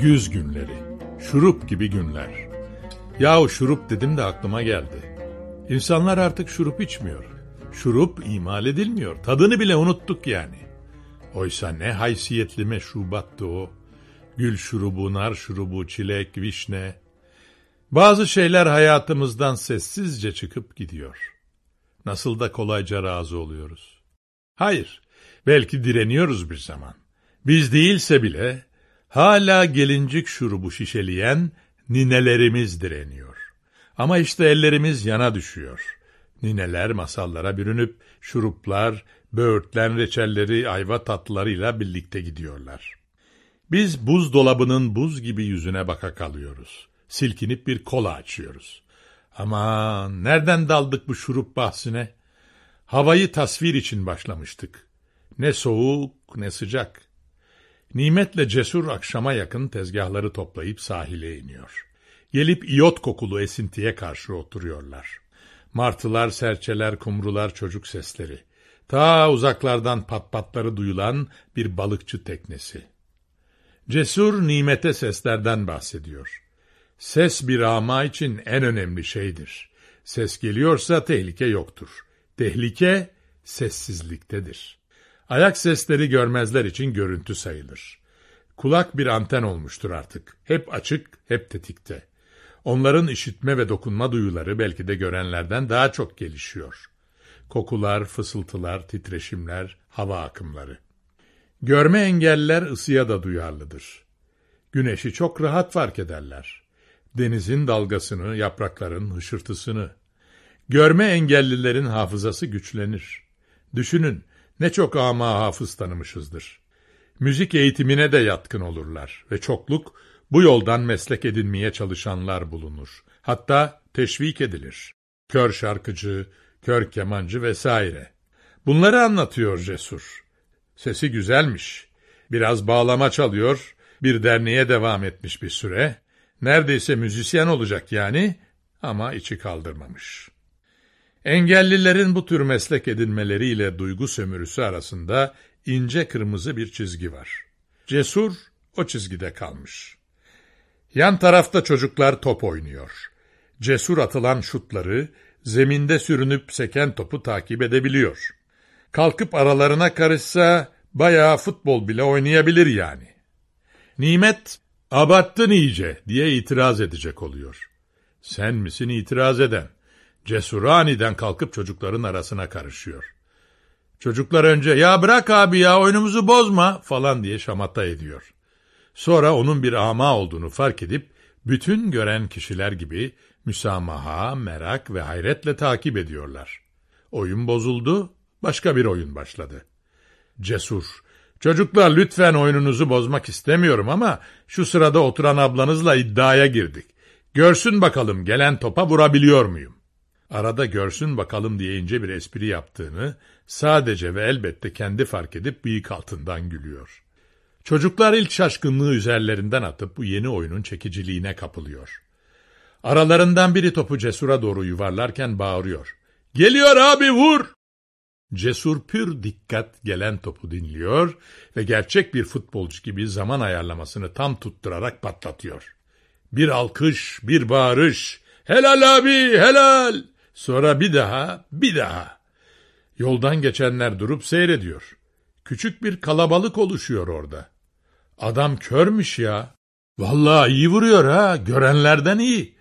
Güz günleri. Şurup gibi günler. Yahu şurup dedim de aklıma geldi. İnsanlar artık şurup içmiyor. Şurup imal edilmiyor. Tadını bile unuttuk yani. Oysa ne haysiyetli meşrubattı o. Gül şurubu, nar şurubu, çilek, vişne. Bazı şeyler hayatımızdan sessizce çıkıp gidiyor. Nasıl da kolayca razı oluyoruz. Hayır, belki direniyoruz bir zaman. Biz değilse bile hala gelincik şurubu şişeleyen ninelerimiz direniyor. Ama işte ellerimiz yana düşüyor. Nineler masallara bürünüp şuruplar, böğürtlen reçelleri, ayva tatlılarıyla birlikte gidiyorlar. Biz buzdolabının buz gibi yüzüne baka kalıyoruz. Silkinip bir kola açıyoruz. Ama nereden daldık bu şurup bahsine? Havayı tasvir için başlamıştık. Ne soğuk ne sıcak. Nimetle cesur akşama yakın tezgahları toplayıp sahile iniyor. Gelip iyot kokulu esintiye karşı oturuyorlar. Martılar, serçeler, kumrular, çocuk sesleri. Ta uzaklardan patpatları duyulan bir balıkçı teknesi. Cesur nimete seslerden bahsediyor. Ses bir ama için en önemli şeydir. Ses geliyorsa tehlike yoktur. Tehlike sessizliktedir. Ayak sesleri görmezler için görüntü sayılır. Kulak bir anten olmuştur artık. Hep açık, hep tetikte. Onların işitme ve dokunma duyuları belki de görenlerden daha çok gelişiyor. Kokular, fısıltılar, titreşimler, hava akımları. Görme engelliler ısıya da duyarlıdır. Güneşi çok rahat fark ederler. Denizin dalgasını, yaprakların hışırtısını. Görme engellilerin hafızası güçlenir. Düşünün, ne çok ama hafız tanımışızdır. Müzik eğitimine de yatkın olurlar ve çokluk bu yoldan meslek edinmeye çalışanlar bulunur. Hatta teşvik edilir. Kör şarkıcı, kör kemancı vesaire. Bunları anlatıyor Cesur. Sesi güzelmiş. Biraz bağlama çalıyor, bir derneğe devam etmiş bir süre. Neredeyse müzisyen olacak yani ama içi kaldırmamış. Engellilerin bu tür meslek edinmeleriyle duygu sömürüsü arasında ince kırmızı bir çizgi var. Cesur o çizgide kalmış. Yan tarafta çocuklar top oynuyor. Cesur atılan şutları, zeminde sürünüp seken topu takip edebiliyor. Kalkıp aralarına karışsa bayağı futbol bile oynayabilir yani. Nimet, abarttın iyice diye itiraz edecek oluyor. Sen misin itiraz eden? Cesur aniden kalkıp çocukların arasına karışıyor. Çocuklar önce ya bırak abi ya oyunumuzu bozma falan diye şamata ediyor. Sonra onun bir ama olduğunu fark edip bütün gören kişiler gibi müsamaha, merak ve hayretle takip ediyorlar. Oyun bozuldu, başka bir oyun başladı. Cesur, çocuklar lütfen oyununuzu bozmak istemiyorum ama şu sırada oturan ablanızla iddiaya girdik. Görsün bakalım gelen topa vurabiliyor muyum? Arada görsün bakalım diye ince bir espri yaptığını sadece ve elbette kendi fark edip bıyık altından gülüyor. Çocuklar ilk şaşkınlığı üzerlerinden atıp bu yeni oyunun çekiciliğine kapılıyor. Aralarından biri topu Cesur'a doğru yuvarlarken bağırıyor. Geliyor abi vur! Cesur pür dikkat gelen topu dinliyor ve gerçek bir futbolcu gibi zaman ayarlamasını tam tutturarak patlatıyor. Bir alkış, bir bağırış. Helal abi, helal! Sonra bir daha, bir daha. Yoldan geçenler durup seyrediyor. Küçük bir kalabalık oluşuyor orada. Adam körmüş ya. Vallahi iyi vuruyor ha, görenlerden iyi.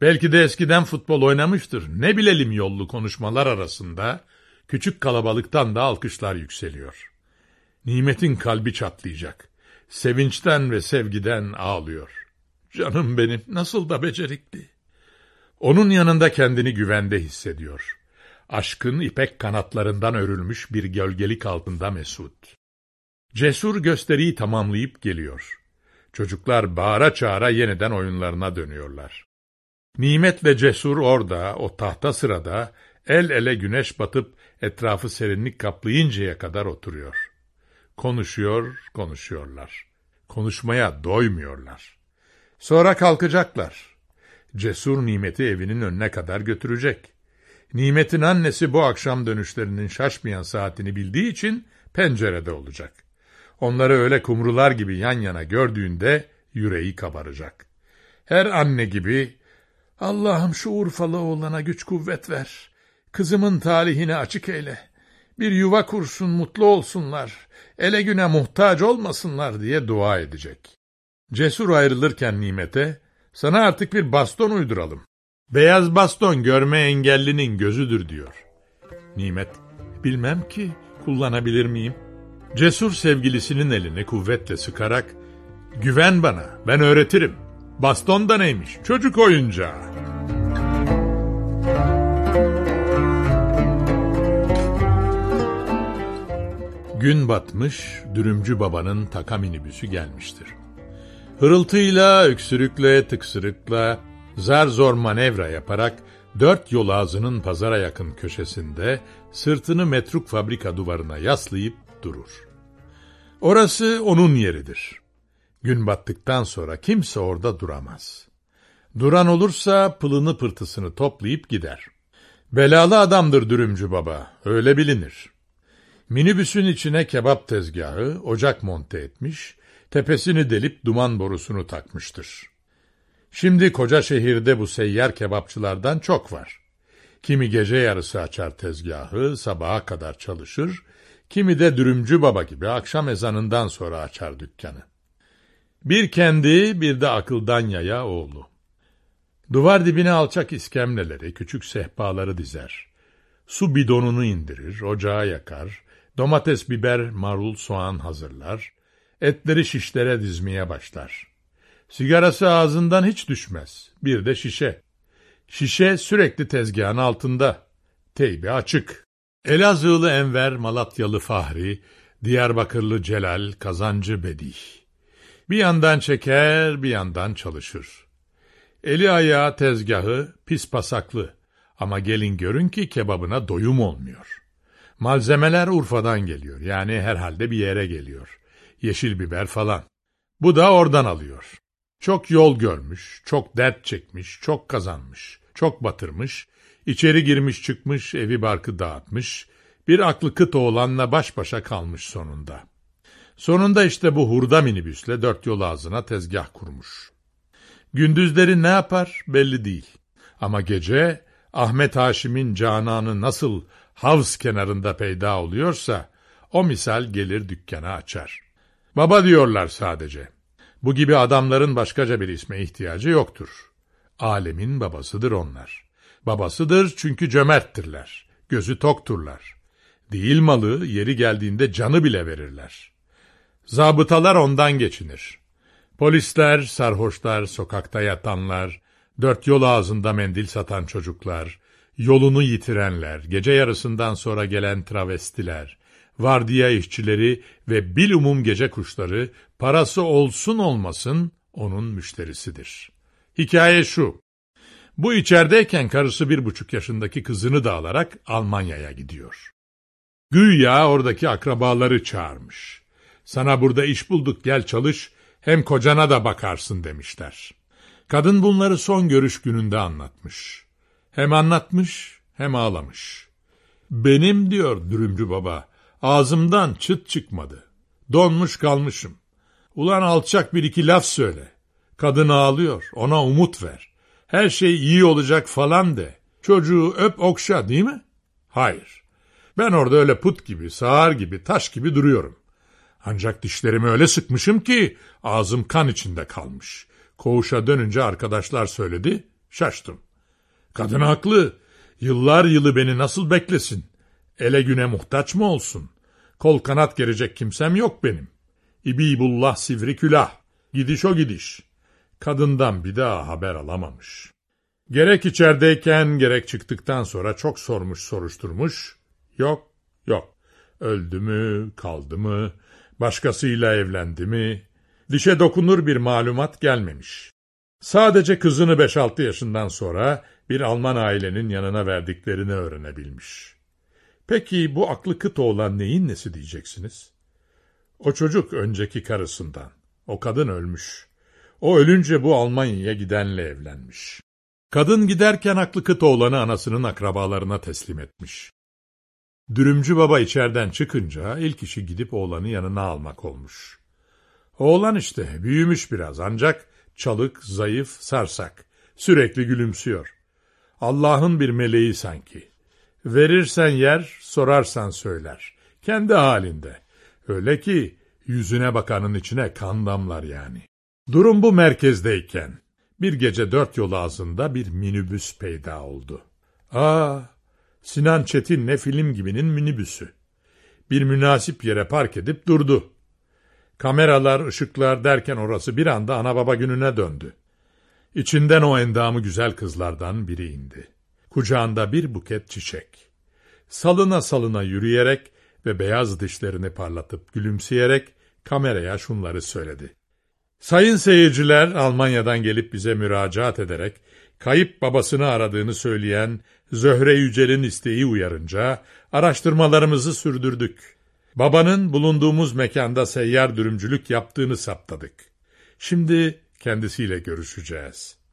Belki de eskiden futbol oynamıştır. Ne bilelim yollu konuşmalar arasında küçük kalabalıktan da alkışlar yükseliyor. Nimetin kalbi çatlayacak. Sevinçten ve sevgiden ağlıyor. Canım benim nasıl da becerikli. Onun yanında kendini güvende hissediyor. Aşkın ipek kanatlarından örülmüş bir gölgelik altında mesut. Cesur gösteriyi tamamlayıp geliyor. Çocuklar bağıra çağıra yeniden oyunlarına dönüyorlar. Nimetle Cesur orada, o tahta sırada, el ele güneş batıp etrafı serinlik kaplayıncaya kadar oturuyor. Konuşuyor, konuşuyorlar. Konuşmaya doymuyorlar. Sonra kalkacaklar. Cesur Nimet'i evinin önüne kadar götürecek. Nimet'in annesi bu akşam dönüşlerinin şaşmayan saatini bildiği için pencerede olacak. Onları öyle kumrular gibi yan yana gördüğünde Yüreği kabaracak. Her anne gibi Allah'ım şu Urfalı oğlana güç kuvvet ver. Kızımın talihini açık eyle. Bir yuva kursun mutlu olsunlar. Ele güne muhtaç olmasınlar diye dua edecek. Cesur ayrılırken nimete sana artık bir baston uyduralım. Beyaz baston görme engellinin gözüdür diyor. Nimet bilmem ki kullanabilir miyim? Cesur sevgilisinin elini kuvvetle sıkarak güven bana ben öğretirim. Baston da neymiş çocuk oyuncağı. Gün batmış, dürümcü babanın taka minibüsü gelmiştir. Hırıltıyla, öksürükle, tıksırıkla, zar zor manevra yaparak dört yol ağzının pazara yakın köşesinde sırtını metruk fabrika duvarına yaslayıp durur. Orası onun yeridir. Gün battıktan sonra kimse orada duramaz. Duran olursa pılını pırtısını toplayıp gider. Belalı adamdır dürümcü baba, öyle bilinir. Minibüsün içine kebap tezgahı, ocak monte etmiş, tepesini delip duman borusunu takmıştır. Şimdi koca şehirde bu seyyar kebapçılardan çok var. Kimi gece yarısı açar tezgahı, sabaha kadar çalışır, kimi de dürümcü baba gibi akşam ezanından sonra açar dükkanı. Bir kendi, bir de akıldan yaya oğlu. Duvar dibine alçak iskemleleri, küçük sehpaları dizer. Su bidonunu indirir, ocağı yakar, domates, biber, marul, soğan hazırlar, etleri şişlere dizmeye başlar. Sigarası ağzından hiç düşmez. Bir de şişe. Şişe sürekli tezgahın altında. Teybi açık. Elazığlı Enver, Malatyalı Fahri, Diyarbakırlı Celal, Kazancı Bedih. Bir yandan çeker, bir yandan çalışır. Eli ayağı tezgahı pis pasaklı ama gelin görün ki kebabına doyum olmuyor. Malzemeler Urfa'dan geliyor yani herhalde bir yere geliyor. Yeşil biber falan. Bu da oradan alıyor. Çok yol görmüş, çok dert çekmiş, çok kazanmış, çok batırmış, içeri girmiş çıkmış, evi barkı dağıtmış, bir aklı kıt oğlanla baş başa kalmış sonunda. Sonunda işte bu hurda minibüsle dört yol ağzına tezgah kurmuş. Gündüzleri ne yapar belli değil. Ama gece Ahmet Haşim'in cananı nasıl havz kenarında peyda oluyorsa o misal gelir dükkanı açar. Baba diyorlar sadece. Bu gibi adamların başkaca bir isme ihtiyacı yoktur. Alemin babasıdır onlar. Babasıdır çünkü cömerttirler. Gözü tokturlar. Değil malı yeri geldiğinde canı bile verirler. Zabıtalar ondan geçinir. Polisler, sarhoşlar, sokakta yatanlar, dört yol ağzında mendil satan çocuklar, yolunu yitirenler, gece yarısından sonra gelen travestiler, vardiya işçileri ve bilumum gece kuşları parası olsun olmasın onun müşterisidir. Hikaye şu. Bu içerideyken karısı bir buçuk yaşındaki kızını da alarak Almanya'ya gidiyor. Güya oradaki akrabaları çağırmış. Sana burada iş bulduk gel çalış hem kocana da bakarsın demişler. Kadın bunları son görüş gününde anlatmış. Hem anlatmış hem ağlamış. Benim diyor dürümcü baba ağzımdan çıt çıkmadı. Donmuş kalmışım. Ulan alçak bir iki laf söyle. Kadın ağlıyor ona umut ver. Her şey iyi olacak falan de. Çocuğu öp okşa değil mi? Hayır. Ben orada öyle put gibi, sağır gibi, taş gibi duruyorum. Ancak dişlerimi öyle sıkmışım ki ağzım kan içinde kalmış. Koğuşa dönünce arkadaşlar söyledi, şaştım. Kadın haklı. Yıllar yılı beni nasıl beklesin? Ele güne muhtaç mı olsun? Kol kanat gerecek kimsem yok benim. İbibullah sivri külah. Gidiş o gidiş. Kadından bir daha haber alamamış. Gerek içerideyken gerek çıktıktan sonra çok sormuş soruşturmuş. Yok, yok. Öldü mü, kaldı mı, başkasıyla evlendi mi? Dişe dokunur bir malumat gelmemiş. Sadece kızını 5-6 yaşından sonra bir Alman ailenin yanına verdiklerini öğrenebilmiş. Peki bu aklı kıt olan neyin nesi diyeceksiniz? O çocuk önceki karısından. O kadın ölmüş. O ölünce bu Almanya'ya gidenle evlenmiş. Kadın giderken aklı kıt oğlanı anasının akrabalarına teslim etmiş. Dürümcü baba içeriden çıkınca ilk işi gidip oğlanı yanına almak olmuş. Oğlan işte büyümüş biraz ancak çalık, zayıf, sarsak. Sürekli gülümsüyor. Allah'ın bir meleği sanki. Verirsen yer, sorarsan söyler. Kendi halinde. Öyle ki yüzüne bakanın içine kan damlar yani. Durum bu merkezdeyken bir gece dört yol ağzında bir minibüs peyda oldu. Aa, Sinan Çetin ne film gibinin minibüsü. Bir münasip yere park edip durdu. Kameralar, ışıklar derken orası bir anda ana baba gününe döndü. İçinden o endamı güzel kızlardan biri indi. Kucağında bir buket çiçek. Salına salına yürüyerek ve beyaz dişlerini parlatıp gülümseyerek kameraya şunları söyledi. Sayın seyirciler Almanya'dan gelip bize müracaat ederek kayıp babasını aradığını söyleyen Zöhre Yücel'in isteği uyarınca araştırmalarımızı sürdürdük. Babanın bulunduğumuz mekanda seyyar dürümcülük yaptığını saptadık. Şimdi kendisiyle görüşeceğiz.